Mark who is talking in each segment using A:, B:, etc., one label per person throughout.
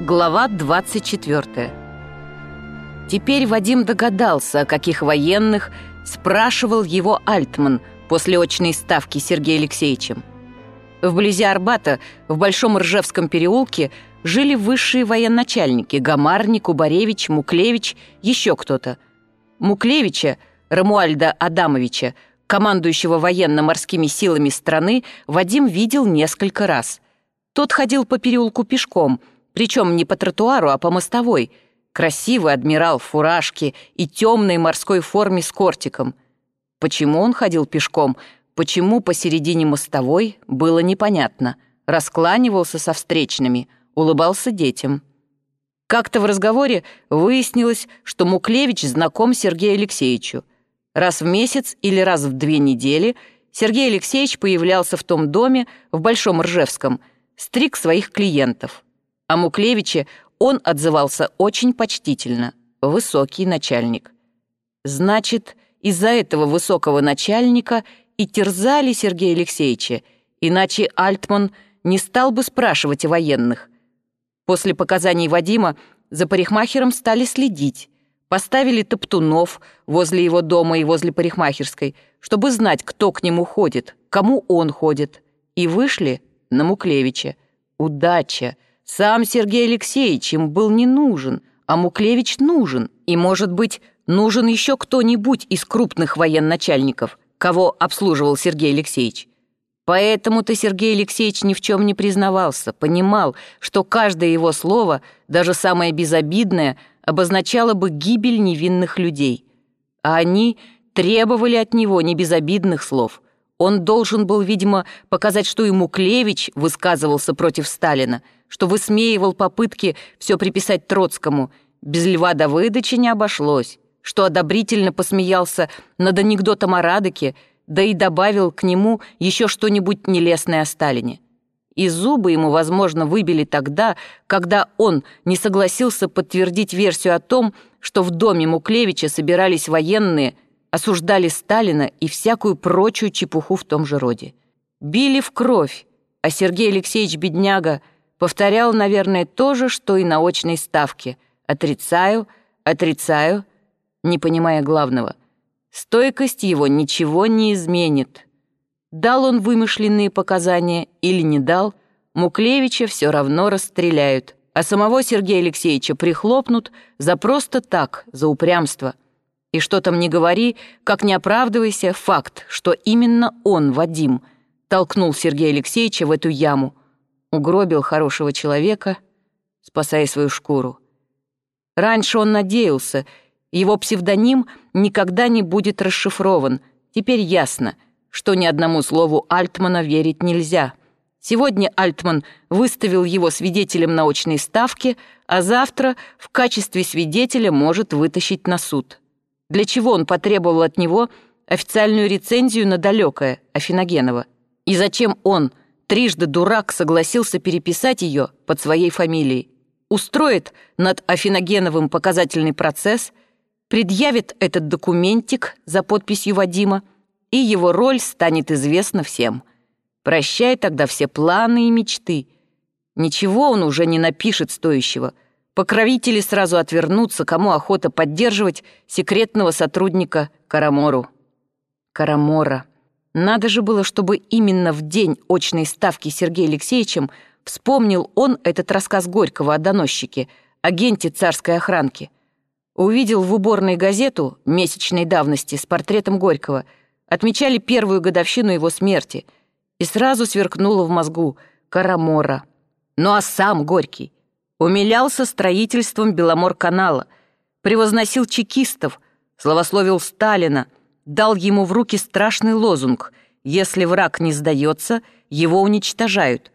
A: Глава 24 Теперь Вадим догадался, о каких военных спрашивал его Альтман после очной ставки Сергея Алексеевичем. Вблизи Арбата, в Большом Ржевском переулке, жили высшие военачальники – Гамарник, Кубаревич, Муклевич, еще кто-то. Муклевича, Рамуальда Адамовича, командующего военно-морскими силами страны, Вадим видел несколько раз. Тот ходил по переулку пешком – причем не по тротуару, а по мостовой. Красивый адмирал в фуражке и темной морской форме с кортиком. Почему он ходил пешком, почему посередине мостовой, было непонятно. Раскланивался со встречными, улыбался детям. Как-то в разговоре выяснилось, что Муклевич знаком Сергею Алексеевичу. Раз в месяц или раз в две недели Сергей Алексеевич появлялся в том доме в Большом Ржевском, стриг своих клиентов. О Муклевиче он отзывался очень почтительно. Высокий начальник. Значит, из-за этого высокого начальника и терзали Сергея Алексеевича, иначе Альтман не стал бы спрашивать о военных. После показаний Вадима за парикмахером стали следить. Поставили топтунов возле его дома и возле парикмахерской, чтобы знать, кто к нему ходит, кому он ходит. И вышли на Муклевича. Удача! Сам Сергей Алексеевич им был не нужен, а Муклевич нужен, и, может быть, нужен еще кто-нибудь из крупных военачальников, кого обслуживал Сергей Алексеевич. Поэтому-то Сергей Алексеевич ни в чем не признавался, понимал, что каждое его слово, даже самое безобидное, обозначало бы гибель невинных людей. А они требовали от него не безобидных слов. Он должен был, видимо, показать, что и Муклевич высказывался против Сталина – что высмеивал попытки все приписать Троцкому. Без Льва Давыдыча не обошлось, что одобрительно посмеялся над анекдотом о Радыке, да и добавил к нему еще что-нибудь нелестное о Сталине. И зубы ему, возможно, выбили тогда, когда он не согласился подтвердить версию о том, что в доме Муклевича собирались военные, осуждали Сталина и всякую прочую чепуху в том же роде. Били в кровь, а Сергей Алексеевич Бедняга Повторял, наверное, то же, что и на очной ставке. Отрицаю, отрицаю, не понимая главного. Стойкость его ничего не изменит. Дал он вымышленные показания или не дал, Муклевича все равно расстреляют, а самого Сергея Алексеевича прихлопнут за просто так, за упрямство. И что там не говори, как не оправдывайся, факт, что именно он, Вадим, толкнул Сергея Алексеевича в эту яму, угробил хорошего человека, спасая свою шкуру. Раньше он надеялся, его псевдоним никогда не будет расшифрован. Теперь ясно, что ни одному слову Альтмана верить нельзя. Сегодня Альтман выставил его свидетелем научной ставки, а завтра в качестве свидетеля может вытащить на суд. Для чего он потребовал от него официальную рецензию на далекое Афиногенова? И зачем он, Трижды дурак согласился переписать ее под своей фамилией. Устроит над Афиногеновым показательный процесс, предъявит этот документик за подписью Вадима, и его роль станет известна всем. Прощай тогда все планы и мечты. Ничего он уже не напишет стоящего. Покровители сразу отвернутся, кому охота поддерживать секретного сотрудника Карамору. Карамора. Надо же было, чтобы именно в день очной ставки Сергеем Алексеевичем вспомнил он этот рассказ Горького о доносчике, агенте царской охранки. Увидел в уборной газету месячной давности с портретом Горького, отмечали первую годовщину его смерти, и сразу сверкнуло в мозгу Карамора. Ну а сам Горький умилялся строительством Беломор-канала, превозносил чекистов, славословил Сталина — дал ему в руки страшный лозунг «Если враг не сдается, его уничтожают».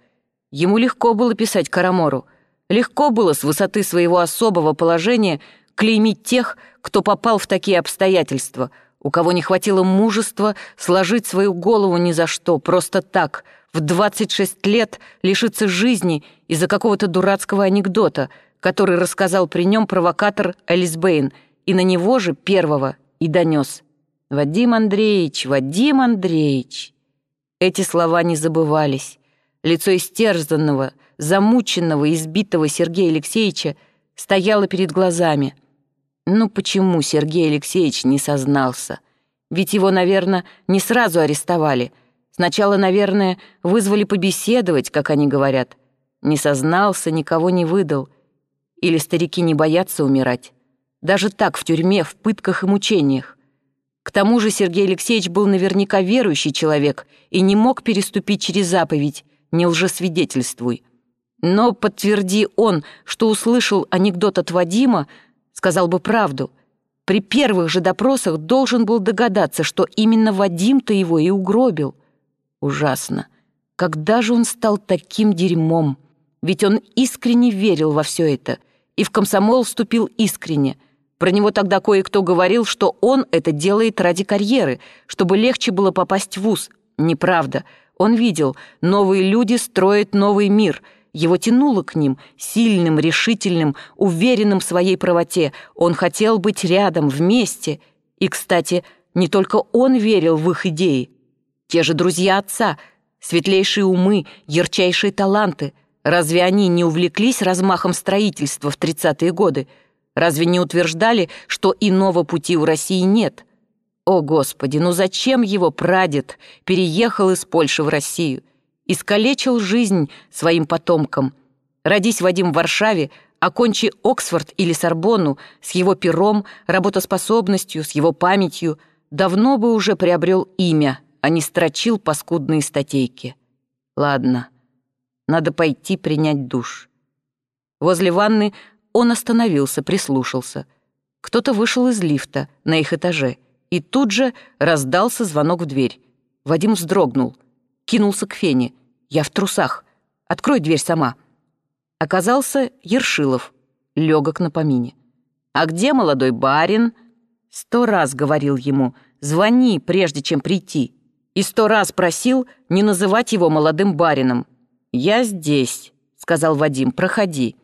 A: Ему легко было писать Карамору. Легко было с высоты своего особого положения клеймить тех, кто попал в такие обстоятельства, у кого не хватило мужества сложить свою голову ни за что, просто так, в 26 лет лишиться жизни из-за какого-то дурацкого анекдота, который рассказал при нем провокатор Элис Бэйн, и на него же первого и донес. Вадим Андреевич, Вадим Андреевич. Эти слова не забывались. Лицо истерзанного, замученного, избитого Сергея Алексеевича стояла перед глазами. Ну почему Сергей Алексеевич не сознался? Ведь его, наверное, не сразу арестовали. Сначала, наверное, вызвали побеседовать, как они говорят. Не сознался, никого не выдал. Или старики не боятся умирать? Даже так, в тюрьме, в пытках и мучениях. К тому же Сергей Алексеевич был наверняка верующий человек и не мог переступить через заповедь «не лжесвидетельствуй». Но подтверди он, что услышал анекдот от Вадима, сказал бы правду. При первых же допросах должен был догадаться, что именно Вадим-то его и угробил. Ужасно. Когда же он стал таким дерьмом? Ведь он искренне верил во все это. И в комсомол вступил искренне. Про него тогда кое-кто говорил, что он это делает ради карьеры, чтобы легче было попасть в ВУЗ. Неправда. Он видел, новые люди строят новый мир — его тянуло к ним, сильным, решительным, уверенным в своей правоте. Он хотел быть рядом, вместе. И, кстати, не только он верил в их идеи. Те же друзья отца, светлейшие умы, ярчайшие таланты. Разве они не увлеклись размахом строительства в 30-е годы? Разве не утверждали, что иного пути у России нет? О, Господи, ну зачем его прадед переехал из Польши в Россию? искалечил жизнь своим потомкам. Родись Вадим в Варшаве, окончи Оксфорд или Сорбонну, с его пером, работоспособностью, с его памятью, давно бы уже приобрел имя, а не строчил паскудные статейки. Ладно, надо пойти принять душ. Возле ванны он остановился, прислушался. Кто-то вышел из лифта на их этаже, и тут же раздался звонок в дверь. Вадим вздрогнул — кинулся к Фене. «Я в трусах. Открой дверь сама». Оказался Ершилов, легок на помине. «А где молодой барин?» Сто раз говорил ему «Звони, прежде чем прийти». И сто раз просил не называть его молодым барином. «Я здесь», — сказал Вадим, — «проходи».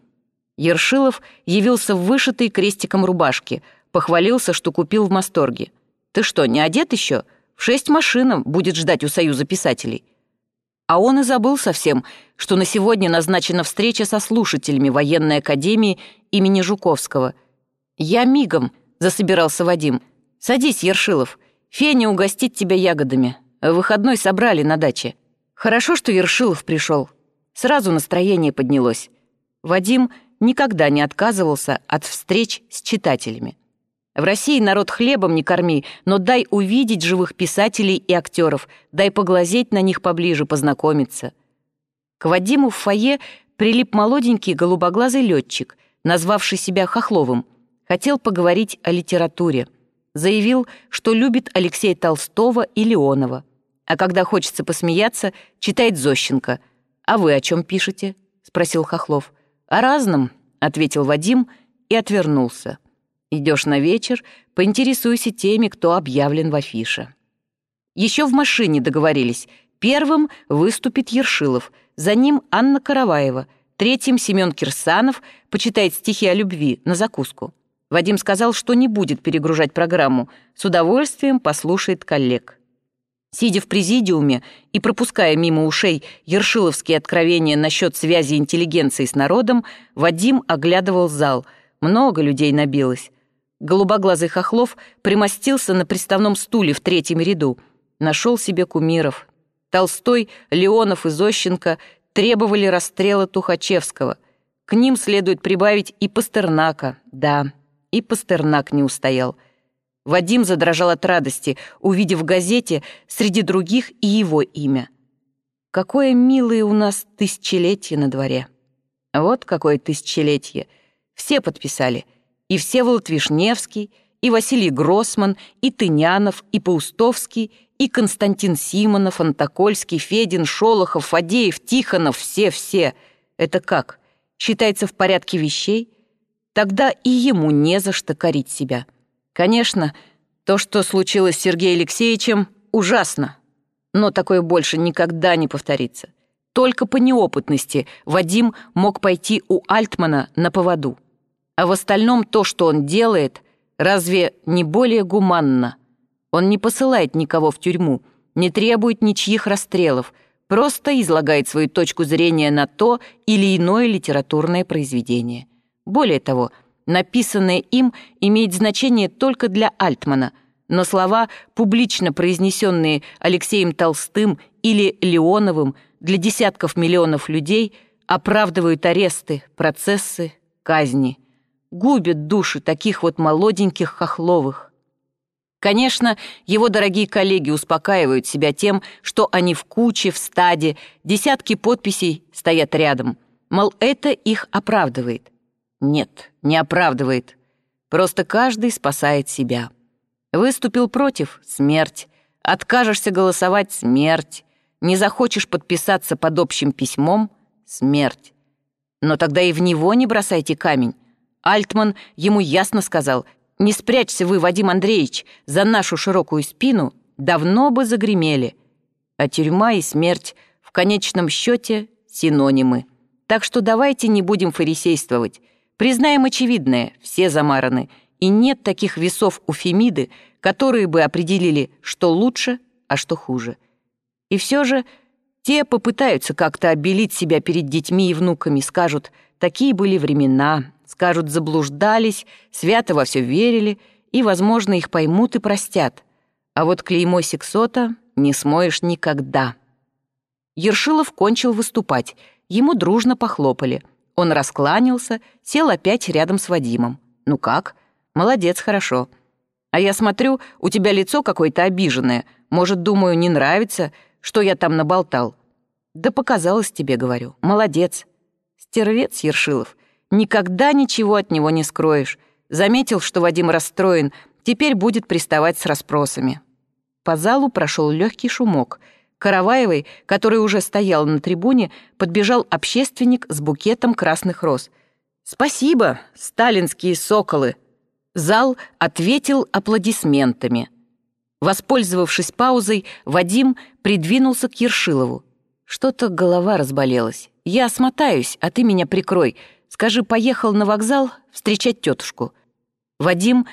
A: Ершилов явился в вышитой крестиком рубашке, похвалился, что купил в Масторге. «Ты что, не одет еще? В шесть машинам будет ждать у Союза писателей». А он и забыл совсем, что на сегодня назначена встреча со слушателями военной академии имени Жуковского. «Я мигом», — засобирался Вадим. «Садись, Ершилов. Феня угостит тебя ягодами. Выходной собрали на даче». Хорошо, что Ершилов пришел. Сразу настроение поднялось. Вадим никогда не отказывался от встреч с читателями. В России народ хлебом не корми, но дай увидеть живых писателей и актеров, дай поглазеть на них поближе, познакомиться. К Вадиму в фойе прилип молоденький голубоглазый летчик, назвавший себя Хохловым. Хотел поговорить о литературе. Заявил, что любит Алексея Толстого и Леонова. А когда хочется посмеяться, читает Зощенко. «А вы о чем пишете?» — спросил Хохлов. «О разном», — ответил Вадим и отвернулся. Идешь на вечер, поинтересуйся теми, кто объявлен в афише. Еще в машине договорились. Первым выступит Ершилов, за ним Анна Караваева, третьим Семен Кирсанов почитает стихи о любви на закуску. Вадим сказал, что не будет перегружать программу, с удовольствием послушает коллег. Сидя в президиуме и пропуская мимо ушей ершиловские откровения насчет связи интеллигенции с народом, Вадим оглядывал зал. Много людей набилось. Голубоглазый Хохлов примостился на приставном стуле в третьем ряду. Нашел себе кумиров. Толстой, Леонов и Зощенко требовали расстрела Тухачевского. К ним следует прибавить и Пастернака. Да, и Пастернак не устоял. Вадим задрожал от радости, увидев в газете среди других и его имя. Какое милое у нас тысячелетие на дворе. Вот какое тысячелетие. Все подписали — и Всеволод Вишневский, и Василий Гроссман, и Тынянов, и Паустовский, и Константин Симонов, Антокольский, Федин, Шолохов, Фадеев, Тихонов, все-все. Это как? Считается в порядке вещей? Тогда и ему не за что корить себя. Конечно, то, что случилось с Сергеем Алексеевичем, ужасно. Но такое больше никогда не повторится. Только по неопытности Вадим мог пойти у Альтмана на поводу. А в остальном то, что он делает, разве не более гуманно? Он не посылает никого в тюрьму, не требует ничьих расстрелов, просто излагает свою точку зрения на то или иное литературное произведение. Более того, написанное им имеет значение только для Альтмана, но слова, публично произнесенные Алексеем Толстым или Леоновым для десятков миллионов людей, оправдывают аресты, процессы, казни, губят души таких вот молоденьких хохловых. Конечно, его дорогие коллеги успокаивают себя тем, что они в куче, в стаде, десятки подписей стоят рядом. Мол, это их оправдывает. Нет, не оправдывает. Просто каждый спасает себя. Выступил против — смерть. Откажешься голосовать — смерть. Не захочешь подписаться под общим письмом — смерть. Но тогда и в него не бросайте камень. Альтман ему ясно сказал — не спрячься вы, Вадим Андреевич, за нашу широкую спину, давно бы загремели. А тюрьма и смерть в конечном счете синонимы. Так что давайте не будем фарисействовать. Признаем очевидное, все замараны, и нет таких весов у Фемиды, которые бы определили, что лучше, а что хуже. И все же те попытаются как-то обелить себя перед детьми и внуками, скажут, такие были времена, Скажут, заблуждались, свято во все верили, и, возможно, их поймут и простят. А вот клеймо сексота не смоешь никогда. Ершилов кончил выступать, ему дружно похлопали. Он раскланялся, сел опять рядом с Вадимом. «Ну как? Молодец, хорошо. А я смотрю, у тебя лицо какое-то обиженное. Может, думаю, не нравится, что я там наболтал?» «Да показалось тебе, говорю. Молодец. Стервец Ершилов. Никогда ничего от него не скроешь. Заметил, что Вадим расстроен, теперь будет приставать с расспросами. По залу прошел легкий шумок. Караваевой, который уже стоял на трибуне, подбежал общественник с букетом красных роз. «Спасибо, сталинские соколы!» Зал ответил аплодисментами. Воспользовавшись паузой, Вадим придвинулся к Ершилову. «Что-то голова разболелась. Я смотаюсь, а ты меня прикрой. Скажи, поехал на вокзал встречать тетушку. Вадим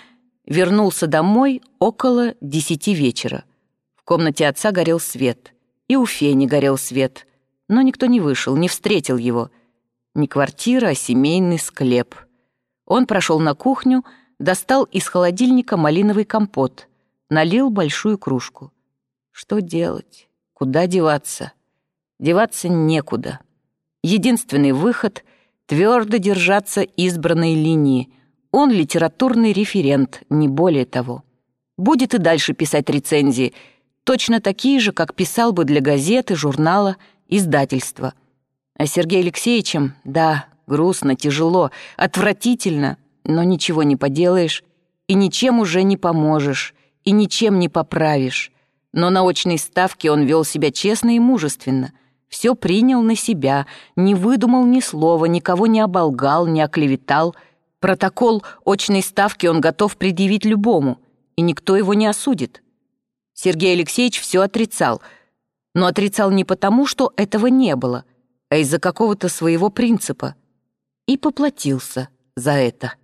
A: вернулся домой около десяти вечера. В комнате отца горел свет. И у Фени горел свет. Но никто не вышел, не встретил его. Не квартира, а семейный склеп. Он прошел на кухню, достал из холодильника малиновый компот, налил большую кружку. Что делать? Куда деваться? Деваться некуда. Единственный выход — твердо держаться избранной линии. Он литературный референт, не более того. Будет и дальше писать рецензии, точно такие же, как писал бы для газеты, журнала, издательства. А Сергеем Алексеевичем, да, грустно, тяжело, отвратительно, но ничего не поделаешь и ничем уже не поможешь, и ничем не поправишь. Но на очной ставке он вел себя честно и мужественно — все принял на себя, не выдумал ни слова, никого не оболгал, не оклеветал. Протокол очной ставки он готов предъявить любому, и никто его не осудит. Сергей Алексеевич все отрицал, но отрицал не потому, что этого не было, а из-за какого-то своего принципа. И поплатился за это.